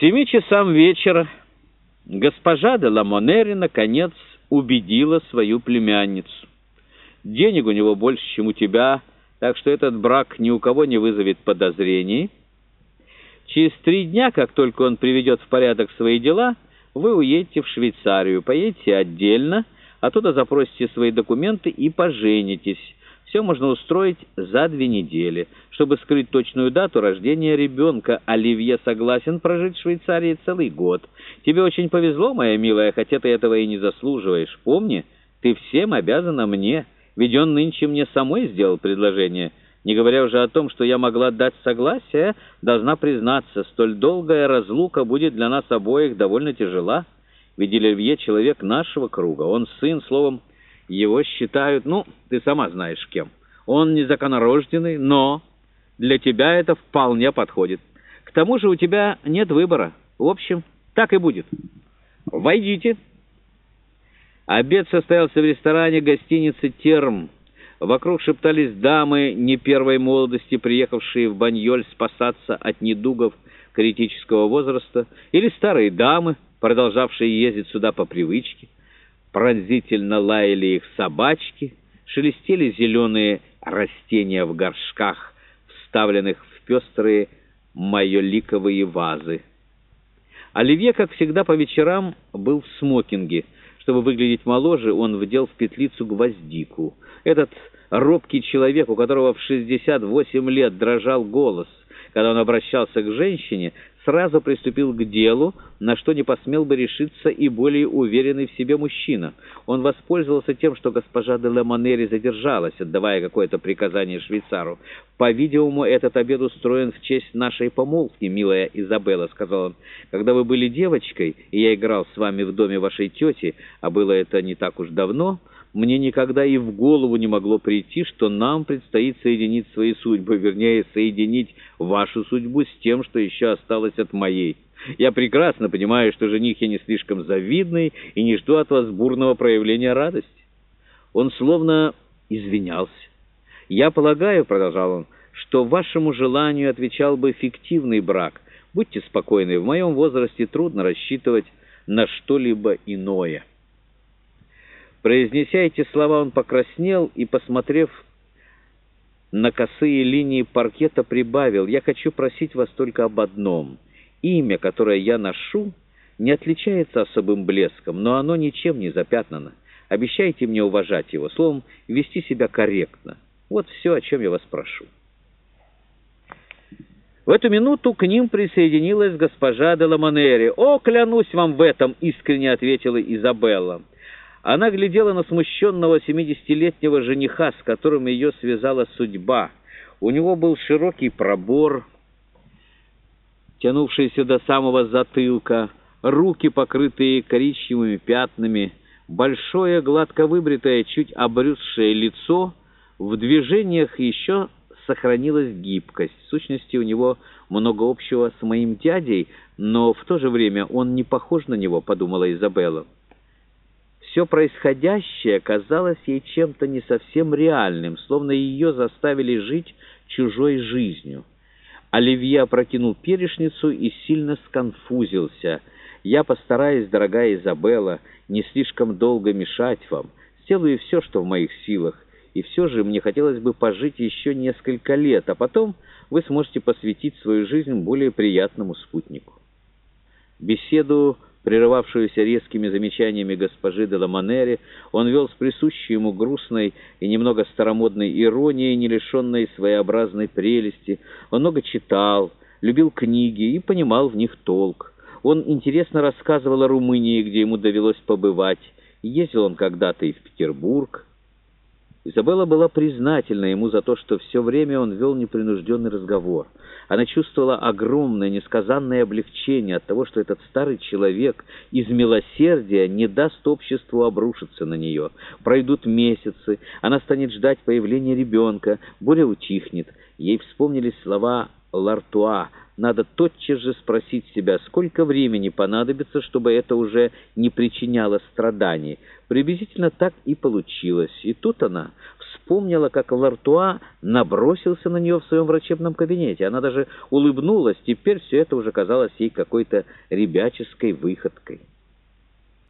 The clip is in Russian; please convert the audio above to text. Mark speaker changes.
Speaker 1: семи часам вечера госпожа де Ламонери наконец убедила свою племянницу. Денег у него больше, чем у тебя, так что этот брак ни у кого не вызовет подозрений. Через три дня, как только он приведет в порядок свои дела, вы уедете в Швейцарию, поедете отдельно, оттуда запросите свои документы и поженитесь. Все можно устроить за две недели. Чтобы скрыть точную дату рождения ребенка, Оливье согласен прожить в Швейцарии целый год. Тебе очень повезло, моя милая, хотя ты этого и не заслуживаешь. Помни, ты всем обязана мне, ведь он нынче мне самой сделал предложение. Не говоря уже о том, что я могла дать согласие, должна признаться, столь долгая разлука будет для нас обоих довольно тяжела. Ведь Оливье человек нашего круга, он сын, словом, его считают, ну, ты сама знаешь кем. Он незаконорожденный, но для тебя это вполне подходит. К тому же у тебя нет выбора. В общем, так и будет. Войдите. Обед состоялся в ресторане гостиницы «Терм». Вокруг шептались дамы не первой молодости, приехавшие в Баньоль спасаться от недугов критического возраста, или старые дамы, продолжавшие ездить сюда по привычке пронзительно лаяли их собачки, шелестели зеленые растения в горшках, вставленных в пестрые майоликовые вазы. Оливье, как всегда, по вечерам был в смокинге. Чтобы выглядеть моложе, он вдел в петлицу гвоздику. Этот робкий человек, у которого в 68 лет дрожал голос, когда он обращался к женщине, сразу приступил к делу, на что не посмел бы решиться и более уверенный в себе мужчина. Он воспользовался тем, что госпожа де Лемонери задержалась, отдавая какое-то приказание швейцару. «По-видимому, этот обед устроен в честь нашей помолвки, милая Изабелла», — сказал он. «Когда вы были девочкой, и я играл с вами в доме вашей тети, а было это не так уж давно...» Мне никогда и в голову не могло прийти, что нам предстоит соединить свои судьбы, вернее, соединить вашу судьбу с тем, что еще осталось от моей. Я прекрасно понимаю, что жених я не слишком завидный и не жду от вас бурного проявления радости. Он словно извинялся. «Я полагаю, — продолжал он, — что вашему желанию отвечал бы фиктивный брак. Будьте спокойны, в моем возрасте трудно рассчитывать на что-либо иное». Произнеся эти слова, он покраснел и, посмотрев на косые линии паркета, прибавил, «Я хочу просить вас только об одном. Имя, которое я ношу, не отличается особым блеском, но оно ничем не запятнано. Обещайте мне уважать его, словом, вести себя корректно. Вот все, о чем я вас прошу». В эту минуту к ним присоединилась госпожа де Ламонери. «О, клянусь вам в этом!» — искренне ответила Изабелла. Она глядела на смущенного семидесятилетнего жениха, с которым ее связала судьба. У него был широкий пробор, тянувшийся до самого затылка, руки, покрытые коричневыми пятнами, большое, гладко выбритое, чуть обрюзшее лицо, в движениях еще сохранилась гибкость. В сущности, у него много общего с моим дядей, но в то же время он не похож на него, подумала Изабелла. Все происходящее казалось ей чем-то не совсем реальным, словно ее заставили жить чужой жизнью. Оливье опрокинул перешницу и сильно сконфузился. «Я постараюсь, дорогая Изабелла, не слишком долго мешать вам. Сделаю все, что в моих силах. И все же мне хотелось бы пожить еще несколько лет, а потом вы сможете посвятить свою жизнь более приятному спутнику». Беседу прерывавшуюся резкими замечаниями госпожи де Ламанери, он вел с присущей ему грустной и немного старомодной иронией, не лишенной своеобразной прелести. Он много читал, любил книги и понимал в них толк. Он интересно рассказывал о Румынии, где ему довелось побывать. Ездил он когда-то и в Петербург, Изабелла была признательна ему за то, что все время он вел непринужденный разговор. Она чувствовала огромное, несказанное облегчение от того, что этот старый человек из милосердия не даст обществу обрушиться на нее. Пройдут месяцы, она станет ждать появления ребенка, буря утихнет. Ей вспомнились слова Лартуа надо тотчас же спросить себя, сколько времени понадобится, чтобы это уже не причиняло страданий. Приблизительно так и получилось. И тут она вспомнила, как Лартуа набросился на нее в своем врачебном кабинете. Она даже улыбнулась, теперь все это уже казалось ей какой-то ребяческой выходкой.